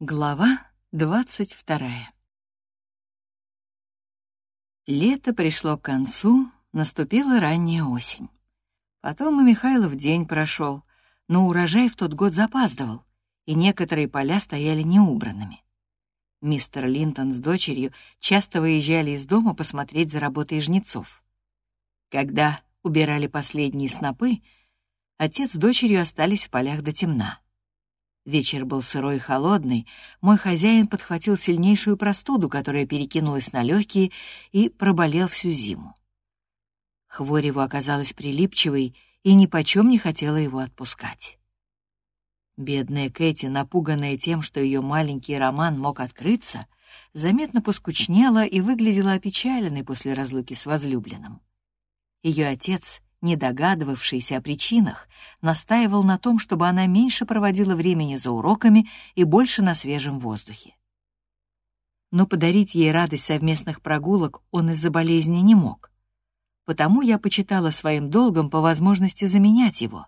Глава двадцать вторая Лето пришло к концу, наступила ранняя осень. Потом и Михайлов день прошел, но урожай в тот год запаздывал, и некоторые поля стояли неубранными. Мистер Линтон с дочерью часто выезжали из дома посмотреть за работой жнецов. Когда убирали последние снопы, отец с дочерью остались в полях до темна. Вечер был сырой и холодный, мой хозяин подхватил сильнейшую простуду, которая перекинулась на легкие, и проболел всю зиму. Хворь его оказалась прилипчивой и ни почем не хотела его отпускать. Бедная Кэти, напуганная тем, что ее маленький роман мог открыться, заметно поскучнела и выглядела опечаленной после разлуки с возлюбленным. Ее отец не догадывавшийся о причинах, настаивал на том, чтобы она меньше проводила времени за уроками и больше на свежем воздухе. Но подарить ей радость совместных прогулок он из-за болезни не мог. Потому я почитала своим долгом по возможности заменять его.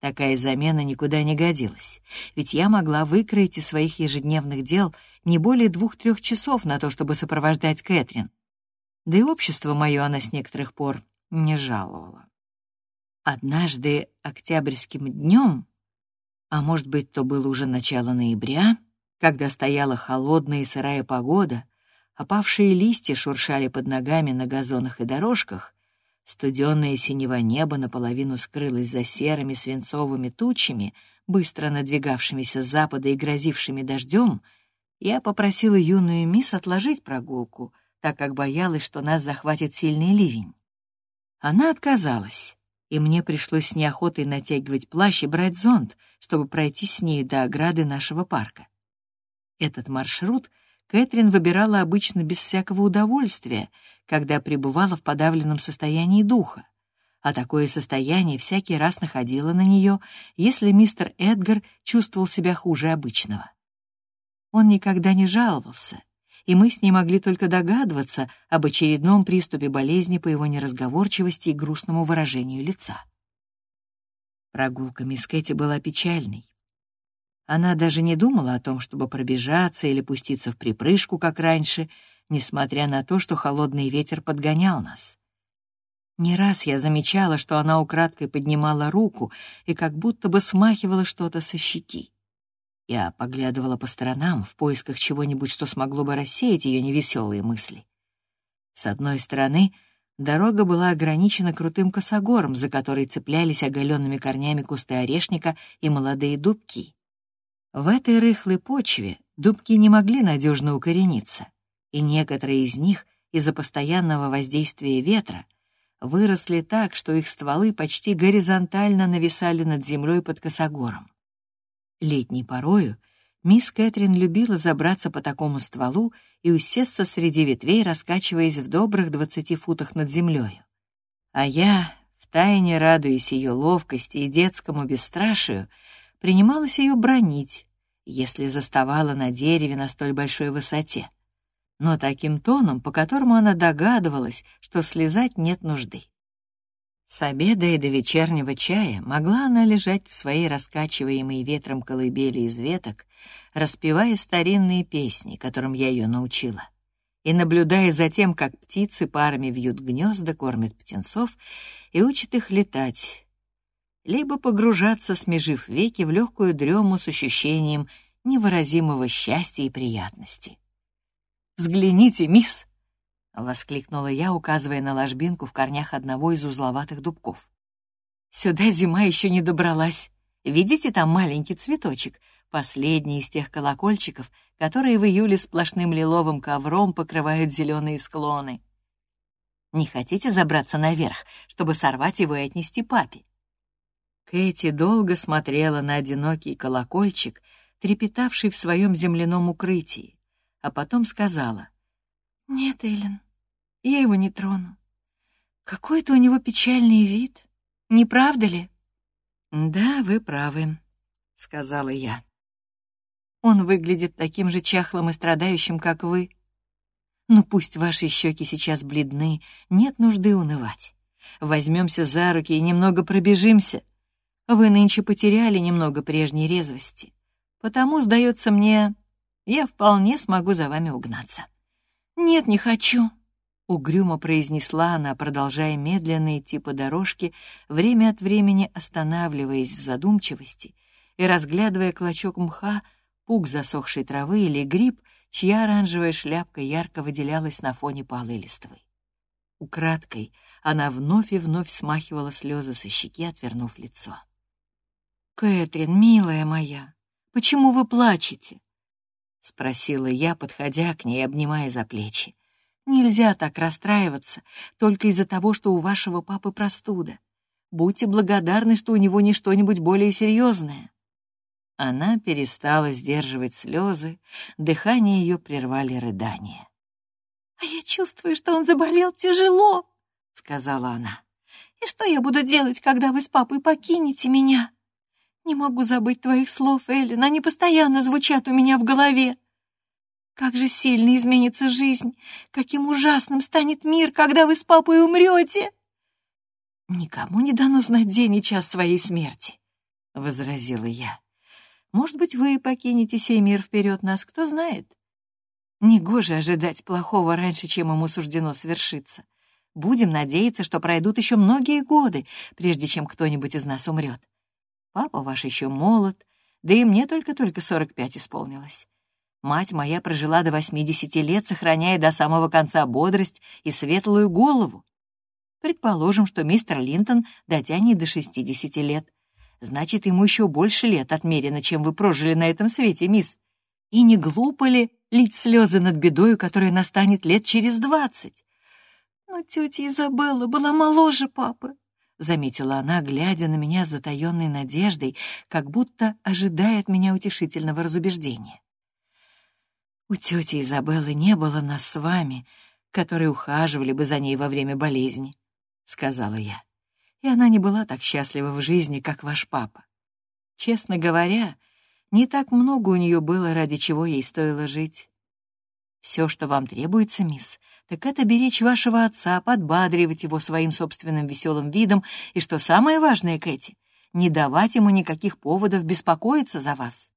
Такая замена никуда не годилась, ведь я могла выкроить из своих ежедневных дел не более двух-трех часов на то, чтобы сопровождать Кэтрин. Да и общество мое она с некоторых пор не жаловала. Однажды октябрьским днем, а может быть, то было уже начало ноября, когда стояла холодная и сырая погода, опавшие листья шуршали под ногами на газонах и дорожках, студенное синего небо наполовину скрылось за серыми свинцовыми тучами, быстро надвигавшимися с запада и грозившими дождем, я попросила юную мисс отложить прогулку, так как боялась, что нас захватит сильный ливень. Она отказалась, и мне пришлось с неохотой натягивать плащ и брать зонт, чтобы пройти с ней до ограды нашего парка. Этот маршрут Кэтрин выбирала обычно без всякого удовольствия, когда пребывала в подавленном состоянии духа, а такое состояние всякий раз находило на нее, если мистер Эдгар чувствовал себя хуже обычного. Он никогда не жаловался, и мы с ней могли только догадываться об очередном приступе болезни по его неразговорчивости и грустному выражению лица. Прогулка мисс Кэти была печальной. Она даже не думала о том, чтобы пробежаться или пуститься в припрыжку, как раньше, несмотря на то, что холодный ветер подгонял нас. Не раз я замечала, что она украдкой поднимала руку и как будто бы смахивала что-то со щеки. Я поглядывала по сторонам в поисках чего-нибудь, что смогло бы рассеять ее невеселые мысли. С одной стороны, дорога была ограничена крутым косогором, за который цеплялись оголенными корнями кусты орешника и молодые дубки. В этой рыхлой почве дубки не могли надежно укорениться, и некоторые из них из-за постоянного воздействия ветра выросли так, что их стволы почти горизонтально нависали над землей под косогором. Летней порою мисс Кэтрин любила забраться по такому стволу и усесться среди ветвей, раскачиваясь в добрых двадцати футах над землею. А я, втайне радуясь ее ловкости и детскому бесстрашию, принималась ее бронить, если заставала на дереве на столь большой высоте, но таким тоном, по которому она догадывалась, что слезать нет нужды. С обеда и до вечернего чая могла она лежать в своей раскачиваемой ветром колыбели из веток, распевая старинные песни, которым я ее научила, и наблюдая за тем, как птицы парами вьют гнезда, кормят птенцов и учат их летать, либо погружаться, смежив веки в легкую дрему с ощущением невыразимого счастья и приятности. «Взгляните, мисс!» — воскликнула я, указывая на ложбинку в корнях одного из узловатых дубков. «Сюда зима еще не добралась. Видите там маленький цветочек, последний из тех колокольчиков, которые в июле сплошным лиловым ковром покрывают зеленые склоны? Не хотите забраться наверх, чтобы сорвать его и отнести папе?» Кэти долго смотрела на одинокий колокольчик, трепетавший в своем земляном укрытии, а потом сказала, «Нет, Эллен, я его не трону. Какой-то у него печальный вид, не правда ли?» «Да, вы правы», — сказала я. «Он выглядит таким же чахлым и страдающим, как вы. Ну пусть ваши щеки сейчас бледны, нет нужды унывать. Возьмемся за руки и немного пробежимся. Вы нынче потеряли немного прежней резвости. Потому, сдается мне, я вполне смогу за вами угнаться». «Нет, не хочу», — угрюмо произнесла она, продолжая медленно идти по дорожке, время от времени останавливаясь в задумчивости и разглядывая клочок мха, пук засохшей травы или гриб, чья оранжевая шляпка ярко выделялась на фоне палой листвы. Украдкой она вновь и вновь смахивала слезы со щеки, отвернув лицо. «Кэтрин, милая моя, почему вы плачете?» — спросила я, подходя к ней, обнимая за плечи. «Нельзя так расстраиваться только из-за того, что у вашего папы простуда. Будьте благодарны, что у него не что-нибудь более серьезное». Она перестала сдерживать слезы, дыхание ее прервали рыдания. «А я чувствую, что он заболел тяжело», — сказала она. «И что я буду делать, когда вы с папой покинете меня? Не могу забыть твоих слов, Эллен, они постоянно звучат у меня в голове. Как же сильно изменится жизнь, каким ужасным станет мир, когда вы с папой умрете!» «Никому не дано знать день и час своей смерти», — возразила я. «Может быть, вы покинете сей мир вперед нас, кто знает?» Негоже ожидать плохого раньше, чем ему суждено свершиться. Будем надеяться, что пройдут еще многие годы, прежде чем кто-нибудь из нас умрет. Папа ваш еще молод, да и мне только-только 45 исполнилось. Мать моя прожила до 80 лет, сохраняя до самого конца бодрость и светлую голову. Предположим, что мистер Линтон дотянет до 60 лет. Значит, ему еще больше лет отмерено, чем вы прожили на этом свете, мисс. И не глупо ли лить слезы над бедою, которая настанет лет через двадцать. «Но тетя Изабелла была моложе папы», — заметила она, глядя на меня с затаённой надеждой, как будто ожидая от меня утешительного разубеждения. «У тети Изабеллы не было нас с вами, которые ухаживали бы за ней во время болезни», — сказала я. «И она не была так счастлива в жизни, как ваш папа. Честно говоря, — не так много у нее было, ради чего ей стоило жить. Все, что вам требуется, мисс, так это беречь вашего отца, подбадривать его своим собственным веселым видом, и, что самое важное, Кэти, не давать ему никаких поводов беспокоиться за вас.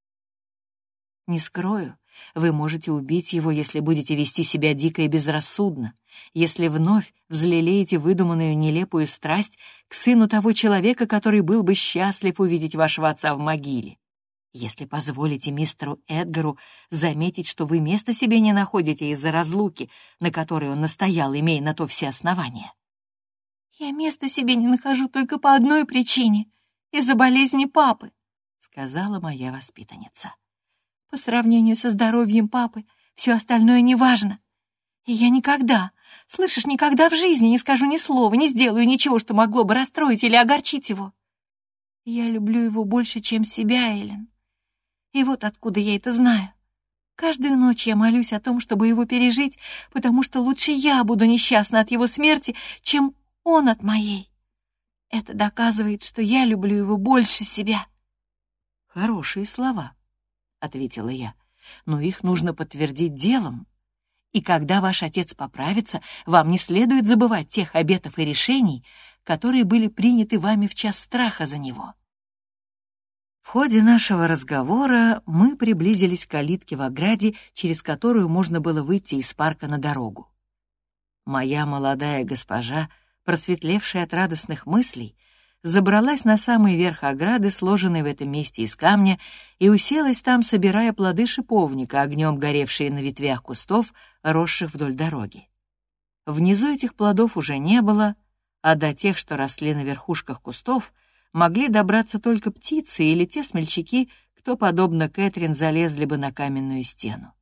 Не скрою, вы можете убить его, если будете вести себя дико и безрассудно, если вновь взлелеете выдуманную нелепую страсть к сыну того человека, который был бы счастлив увидеть вашего отца в могиле. Если позволите мистеру Эдгару заметить, что вы места себе не находите из-за разлуки, на которой он настоял, имея на то все основания. «Я места себе не нахожу только по одной причине — из-за болезни папы», — сказала моя воспитанница. «По сравнению со здоровьем папы все остальное неважно. И я никогда, слышишь, никогда в жизни не скажу ни слова, не сделаю ничего, что могло бы расстроить или огорчить его. Я люблю его больше, чем себя, Эллен. И вот откуда я это знаю. Каждую ночь я молюсь о том, чтобы его пережить, потому что лучше я буду несчастна от его смерти, чем он от моей. Это доказывает, что я люблю его больше себя. Хорошие слова, — ответила я, — но их нужно подтвердить делом. И когда ваш отец поправится, вам не следует забывать тех обетов и решений, которые были приняты вами в час страха за него. В ходе нашего разговора мы приблизились к калитке в ограде, через которую можно было выйти из парка на дорогу. Моя молодая госпожа, просветлевшая от радостных мыслей, забралась на самый верх ограды, сложенной в этом месте из камня, и уселась там, собирая плоды шиповника, огнем горевшие на ветвях кустов, росших вдоль дороги. Внизу этих плодов уже не было, а до тех, что росли на верхушках кустов — могли добраться только птицы или те смельчаки, кто, подобно Кэтрин, залезли бы на каменную стену.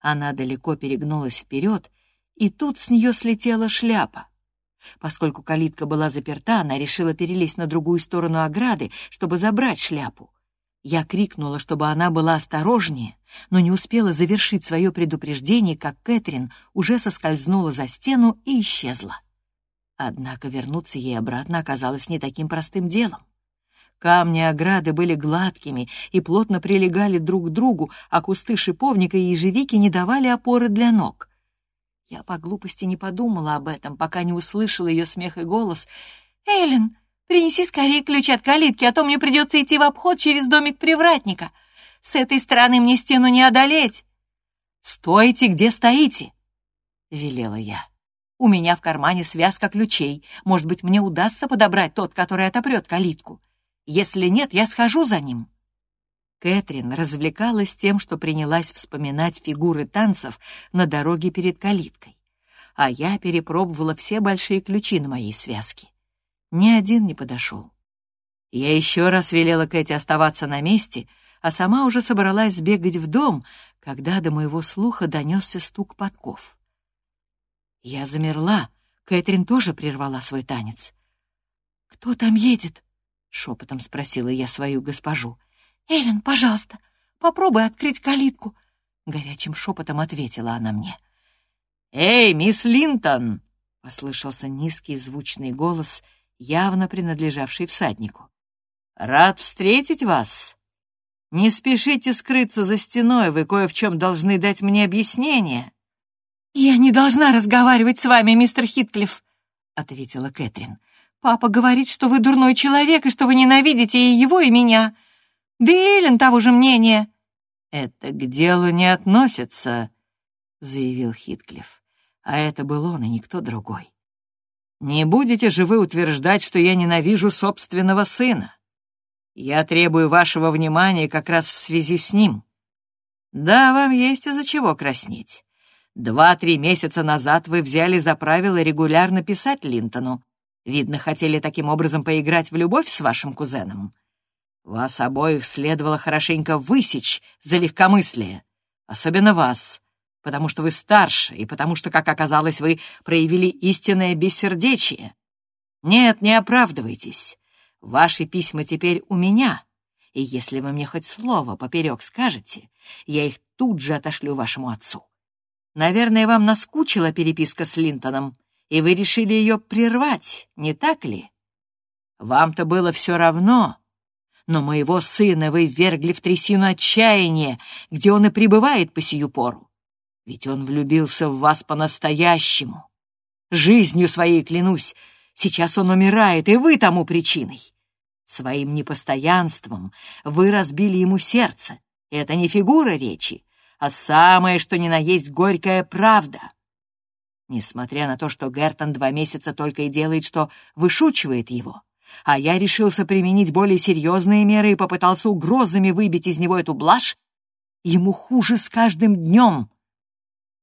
Она далеко перегнулась вперед, и тут с нее слетела шляпа. Поскольку калитка была заперта, она решила перелезть на другую сторону ограды, чтобы забрать шляпу. Я крикнула, чтобы она была осторожнее, но не успела завершить свое предупреждение, как Кэтрин уже соскользнула за стену и исчезла. Однако вернуться ей обратно оказалось не таким простым делом. Камни ограды были гладкими и плотно прилегали друг к другу, а кусты шиповника и ежевики не давали опоры для ног. Я по глупости не подумала об этом, пока не услышала ее смех и голос. «Эйлен, принеси скорее ключ от калитки, а то мне придется идти в обход через домик привратника. С этой стороны мне стену не одолеть!» «Стойте, где стоите!» — велела я. «У меня в кармане связка ключей. Может быть, мне удастся подобрать тот, который отопрет калитку. Если нет, я схожу за ним». Кэтрин развлекалась тем, что принялась вспоминать фигуры танцев на дороге перед калиткой. А я перепробовала все большие ключи на моей связке. Ни один не подошел. Я еще раз велела Кэти оставаться на месте, а сама уже собралась сбегать в дом, когда до моего слуха донесся стук подков. Я замерла, Кэтрин тоже прервала свой танец. «Кто там едет?» — шепотом спросила я свою госпожу. «Эллен, пожалуйста, попробуй открыть калитку», — горячим шепотом ответила она мне. «Эй, мисс Линтон!» — послышался низкий звучный голос, явно принадлежавший всаднику. «Рад встретить вас. Не спешите скрыться за стеной, вы кое в чем должны дать мне объяснение». «Я не должна разговаривать с вами, мистер Хитклифф», — ответила Кэтрин. «Папа говорит, что вы дурной человек и что вы ненавидите и его, и меня. Да и Эллен того же мнения». «Это к делу не относится», — заявил Хитклифф. А это был он и никто другой. «Не будете же вы утверждать, что я ненавижу собственного сына? Я требую вашего внимания как раз в связи с ним. Да, вам есть из-за чего краснеть. Два-три месяца назад вы взяли за правило регулярно писать Линтону. Видно, хотели таким образом поиграть в любовь с вашим кузеном. Вас обоих следовало хорошенько высечь за легкомыслие. Особенно вас, потому что вы старше и потому что, как оказалось, вы проявили истинное бессердечие. Нет, не оправдывайтесь. Ваши письма теперь у меня, и если вы мне хоть слово поперек скажете, я их тут же отошлю вашему отцу. Наверное, вам наскучила переписка с Линтоном, и вы решили ее прервать, не так ли? Вам-то было все равно, но моего сына вы ввергли в трясину отчаяния, где он и пребывает по сию пору. Ведь он влюбился в вас по-настоящему. Жизнью своей клянусь, сейчас он умирает, и вы тому причиной. Своим непостоянством вы разбили ему сердце. Это не фигура речи, а самое, что ни на есть горькая правда. Несмотря на то, что Гертон два месяца только и делает, что вышучивает его, а я решился применить более серьезные меры и попытался угрозами выбить из него эту блажь, ему хуже с каждым днем.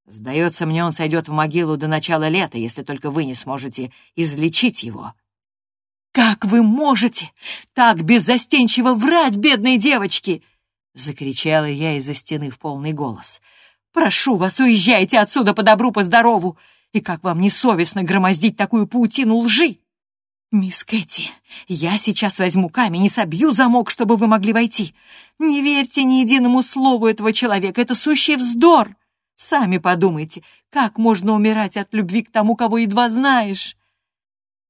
Сдается мне, он сойдет в могилу до начала лета, если только вы не сможете излечить его. «Как вы можете так беззастенчиво врать, бедной девочке?» — закричала я из-за стены в полный голос. «Прошу вас, уезжайте отсюда по добру, по здорову! И как вам не совестно громоздить такую паутину лжи?» «Мисс Кэти, я сейчас возьму камень и собью замок, чтобы вы могли войти. Не верьте ни единому слову этого человека, это сущий вздор. Сами подумайте, как можно умирать от любви к тому, кого едва знаешь?»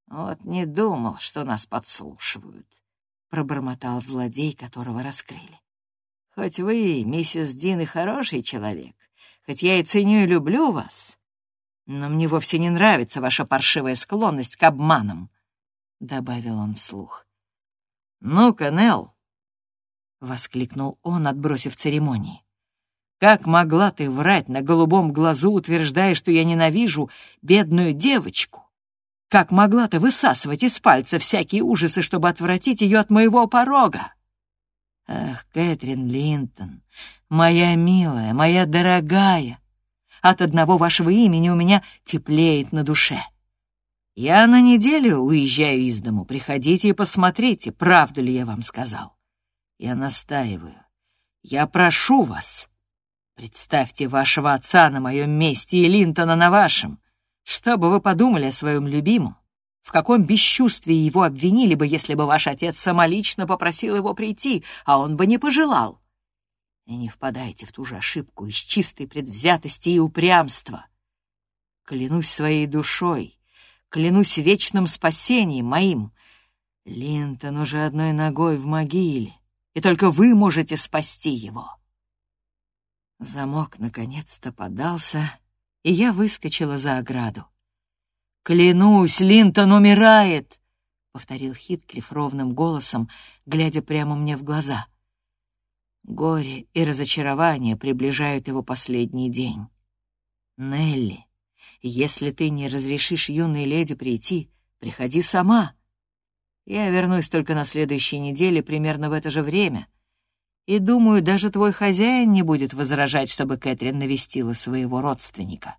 «Вот не думал, что нас подслушивают», — пробормотал злодей, которого раскрыли. «Хоть вы, миссис Дин, и хороший человек, хоть я и ценю и люблю вас, но мне вовсе не нравится ваша паршивая склонность к обманам», — добавил он вслух. «Ну-ка, Нелл!» — воскликнул он, отбросив церемонии. «Как могла ты врать на голубом глазу, утверждая, что я ненавижу бедную девочку? Как могла ты высасывать из пальца всякие ужасы, чтобы отвратить ее от моего порога? Ах, Кэтрин Линтон, моя милая, моя дорогая, от одного вашего имени у меня теплеет на душе. Я на неделю уезжаю из дому, приходите и посмотрите, правду ли я вам сказал. Я настаиваю, я прошу вас, представьте вашего отца на моем месте и Линтона на вашем. Что бы вы подумали о своем любимом? В каком бесчувствии его обвинили бы, если бы ваш отец самолично попросил его прийти, а он бы не пожелал? И не впадайте в ту же ошибку из чистой предвзятости и упрямства. Клянусь своей душой, клянусь вечным спасением моим. Линтон уже одной ногой в могиле, и только вы можете спасти его. Замок наконец-то подался, и я выскочила за ограду. «Клянусь, Линтон умирает!» — повторил Хитклифф ровным голосом, глядя прямо мне в глаза. Горе и разочарование приближают его последний день. Нелли, если ты не разрешишь юной леди прийти, приходи сама. Я вернусь только на следующей неделе примерно в это же время. И думаю, даже твой хозяин не будет возражать, чтобы Кэтрин навестила своего родственника.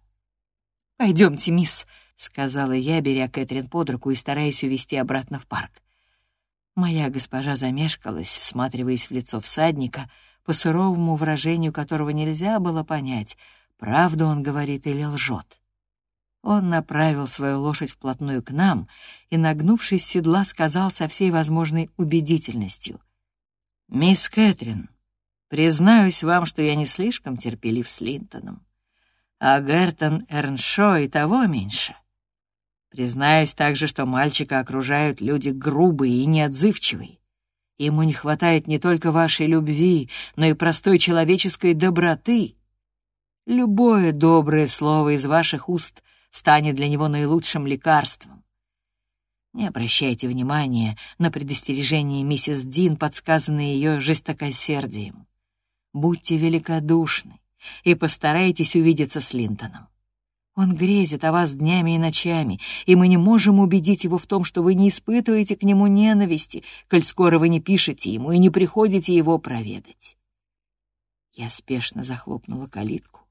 «Пойдемте, мисс», — сказала я, беря Кэтрин под руку и стараясь увести обратно в парк. Моя госпожа замешкалась, всматриваясь в лицо всадника, по суровому выражению которого нельзя было понять, правду он говорит или лжет. Он направил свою лошадь вплотную к нам и, нагнувшись с седла, сказал со всей возможной убедительностью. «Мисс Кэтрин, признаюсь вам, что я не слишком терпелив с Линтоном, а Гертон Эрншо и того меньше. Признаюсь также, что мальчика окружают люди грубые и неотзывчивые. Ему не хватает не только вашей любви, но и простой человеческой доброты. Любое доброе слово из ваших уст станет для него наилучшим лекарством. Не обращайте внимания на предостережение миссис Дин, подсказанные ее жестокосердием. Будьте великодушны и постарайтесь увидеться с Линтоном. Он грезит о вас днями и ночами, и мы не можем убедить его в том, что вы не испытываете к нему ненависти, коль скоро вы не пишете ему и не приходите его проведать. Я спешно захлопнула калитку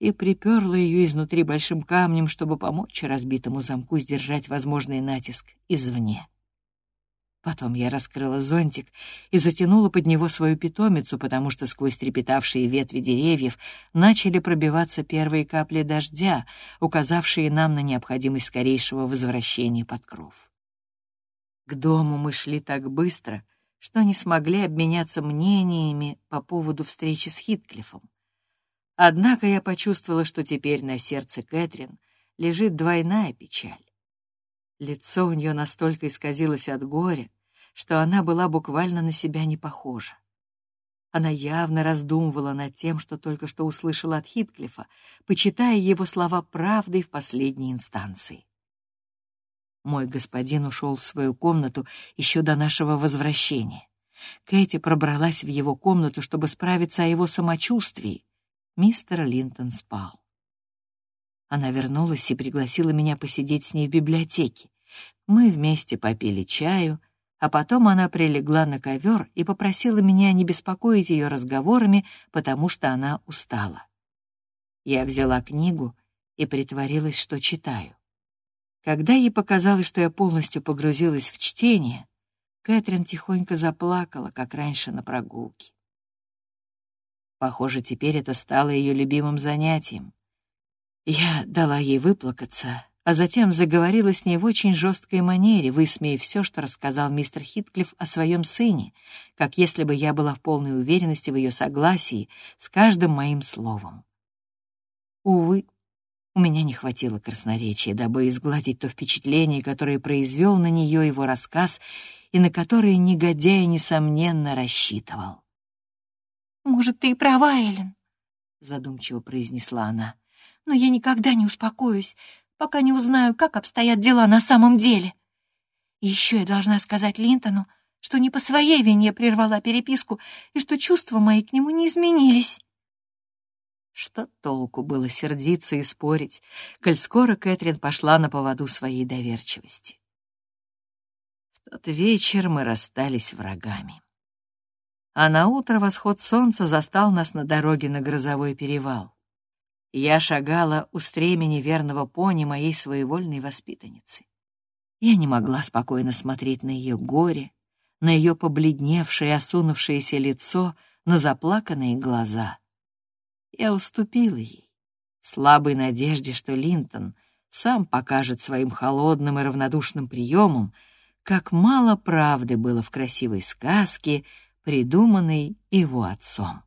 и приперла ее изнутри большим камнем, чтобы помочь разбитому замку сдержать возможный натиск извне. Потом я раскрыла зонтик и затянула под него свою питомицу, потому что сквозь трепетавшие ветви деревьев начали пробиваться первые капли дождя, указавшие нам на необходимость скорейшего возвращения под кров. К дому мы шли так быстро, что не смогли обменяться мнениями по поводу встречи с Хитклифом. Однако я почувствовала, что теперь на сердце Кэтрин лежит двойная печаль. Лицо у нее настолько исказилось от горя, что она была буквально на себя не похожа. Она явно раздумывала над тем, что только что услышала от Хитклифа, почитая его слова правдой в последней инстанции. Мой господин ушел в свою комнату еще до нашего возвращения. Кэти пробралась в его комнату, чтобы справиться о его самочувствии. Мистер Линтон спал. Она вернулась и пригласила меня посидеть с ней в библиотеке. Мы вместе попили чаю, а потом она прилегла на ковер и попросила меня не беспокоить ее разговорами, потому что она устала. Я взяла книгу и притворилась, что читаю. Когда ей показалось, что я полностью погрузилась в чтение, Кэтрин тихонько заплакала, как раньше на прогулке. Похоже, теперь это стало ее любимым занятием. Я дала ей выплакаться, а затем заговорила с ней в очень жесткой манере, высмеяв все, что рассказал мистер Хитклифф о своем сыне, как если бы я была в полной уверенности в ее согласии с каждым моим словом. Увы, у меня не хватило красноречия, дабы изгладить то впечатление, которое произвел на нее его рассказ и на которое негодяй, несомненно, рассчитывал. «Может, ты и права, Эллен», — задумчиво произнесла она. «Но я никогда не успокоюсь, пока не узнаю, как обстоят дела на самом деле. И еще я должна сказать Линтону, что не по своей вине прервала переписку и что чувства мои к нему не изменились. Что толку было сердиться и спорить, коль скоро Кэтрин пошла на поводу своей доверчивости. В тот вечер мы расстались врагами. А на утро восход солнца застал нас на дороге на грозовой перевал. Я шагала у стремени верного пони моей своевольной воспитанницы. Я не могла спокойно смотреть на ее горе, на ее побледневшее, осунувшееся лицо, на заплаканные глаза. Я уступила ей, слабой надежде, что Линтон сам покажет своим холодным и равнодушным приемом, как мало правды было в красивой сказке, придуманной его отцом.